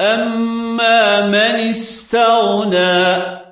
أما من استغنى